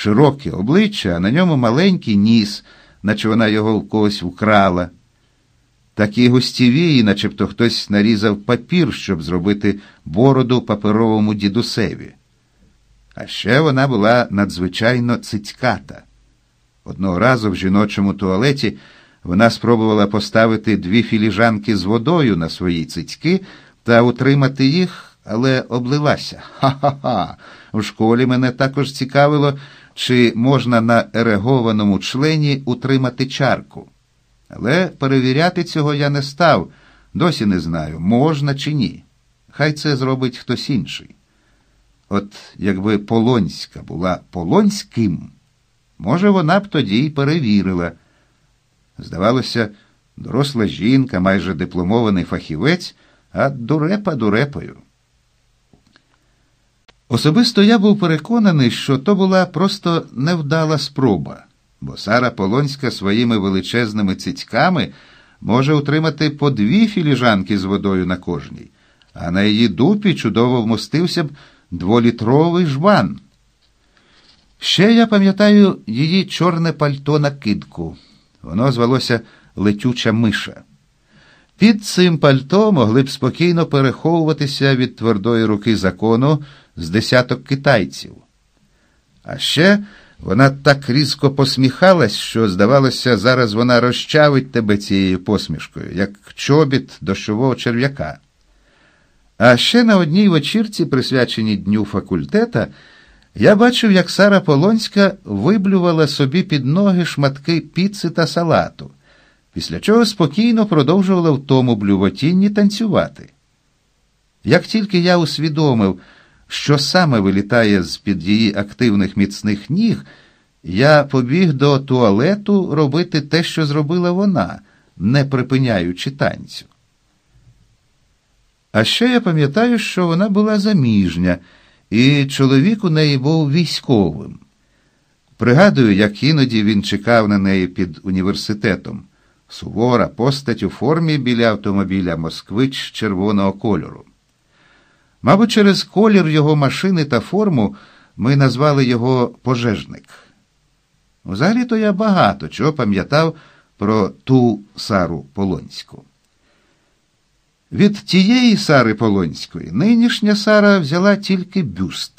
широке обличчя, а на ньому маленький ніс, наче вона його в когось вкрала. Такі густі вії, начебто хтось нарізав папір, щоб зробити бороду паперовому дідусеві. А ще вона була надзвичайно цицьката. Одного разу в жіночому туалеті вона спробувала поставити дві філіжанки з водою на свої цицьки та утримати їх, але облилася. Ха-ха-ха. В школі мене також цікавило, чи можна на ерегованому члені утримати чарку. Але перевіряти цього я не став, досі не знаю, можна чи ні. Хай це зробить хтось інший. От якби Полонська була Полонським, може, вона б тоді й перевірила. Здавалося, доросла жінка, майже дипломований фахівець, а дурепа дурепою. Особисто я був переконаний, що то була просто невдала спроба, бо Сара Полонська своїми величезними цицьками може утримати по дві філіжанки з водою на кожній, а на її дупі чудово вмостився б дволітровий жбан. Ще я пам'ятаю її чорне пальто на кидку. Воно звалося летюча миша. Під цим пальто могли б спокійно переховуватися від твердої руки закону з десяток китайців. А ще вона так різко посміхалась, що, здавалося, зараз вона розчавить тебе цією посмішкою, як чобіт дощового черв'яка. А ще на одній вечірці, присвяченій Дню факультета, я бачив, як Сара Полонська виблювала собі під ноги шматки піци та салату, після чого спокійно продовжувала в тому блювотінні танцювати. Як тільки я усвідомив, що саме вилітає з під її активних міцних ніг, я побіг до туалету робити те, що зробила вона, не припиняючи танцю. А ще я пам'ятаю, що вона була заміжня, і чоловік у неї був військовим. Пригадую, як іноді він чекав на неї під університетом. Сувора постать у формі біля автомобіля Москвич червоного кольору. Мабуть, через колір його машини та форму ми назвали його пожежник. Взагалі-то я багато чого пам'ятав про ту Сару Полонську. Від тієї Сари Полонської нинішня Сара взяла тільки бюст.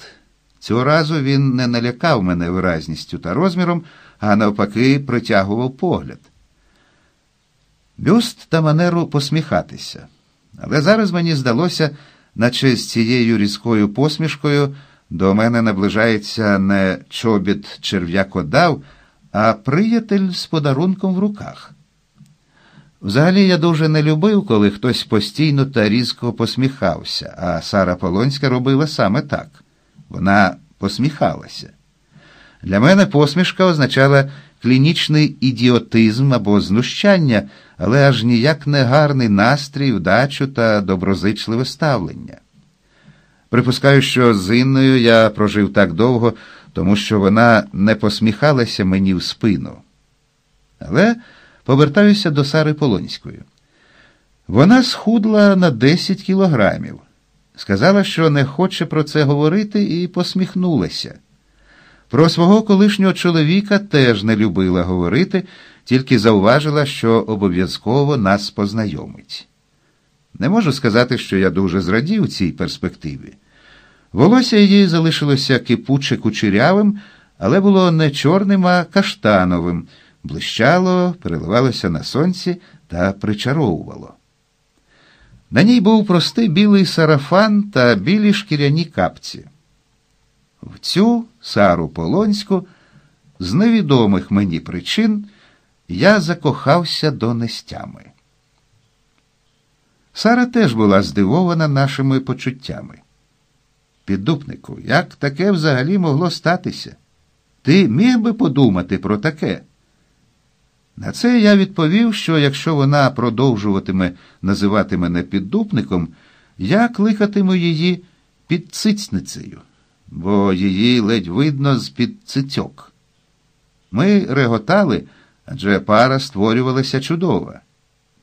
Цього разу він не налякав мене виразністю та розміром, а навпаки, притягував погляд. Бюст та манеру посміхатися. Але зараз мені здалося, наче з цією різкою посмішкою до мене наближається не чобіт черв'якодав, а приятель з подарунком в руках. Взагалі я дуже не любив, коли хтось постійно та різко посміхався, а Сара Полонська робила саме так. Вона посміхалася. Для мене посмішка означала клінічний ідіотизм або знущання, але аж ніяк не гарний настрій, вдачу та доброзичливе ставлення. Припускаю, що з Інною я прожив так довго, тому що вона не посміхалася мені в спину. Але повертаюся до Сари Полонської. Вона схудла на 10 кілограмів. Сказала, що не хоче про це говорити, і посміхнулася. Про свого колишнього чоловіка теж не любила говорити, тільки зауважила, що обов'язково нас познайомить. Не можу сказати, що я дуже зрадів цій перспективі. Волосся її залишилося кипуче кучерявим, але було не чорним, а каштановим блищало, переливалося на сонці та причаровувало. На ній був простий білий сарафан та білі шкіряні капці. В цю Сару Полонську з невідомих мені причин я закохався до нестями. Сара теж була здивована нашими почуттями. Піддупнику, як таке взагалі могло статися? Ти міг би подумати про таке? На це я відповів, що якщо вона продовжуватиме називати мене піддупником, я кликатиму її підцицницею, бо її ледь видно з під цицьок. Ми реготали, адже пара створювалася чудова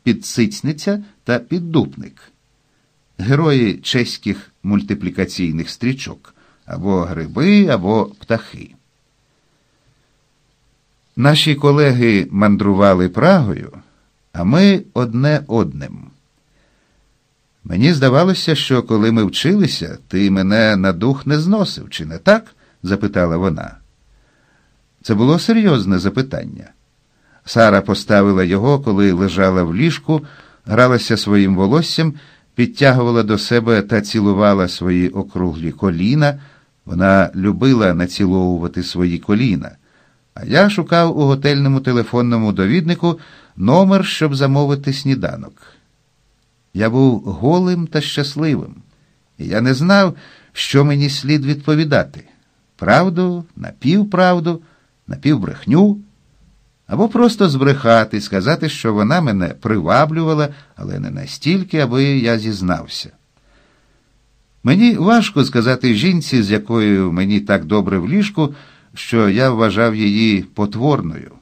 підцицниця та піддупник, герої чеських мультиплікаційних стрічок або гриби, або птахи. Наші колеги мандрували Прагою, а ми одне одним. Мені здавалося, що коли ми вчилися, ти мене на дух не зносив, чи не так? запитала вона. Це було серйозне запитання. Сара поставила його, коли лежала в ліжку, гралася своїм волоссям, підтягувала до себе та цілувала свої округлі коліна. Вона любила націловувати свої коліна. А я шукав у готельному телефонному довіднику номер, щоб замовити сніданок. Я був голим та щасливим, і я не знав, що мені слід відповідати правду, напівправду, напівбрехню, або просто збрехати, сказати, що вона мене приваблювала, але не настільки, аби я зізнався. Мені важко сказати жінці, з якою мені так добре в ліжку, що я вважав її потворною.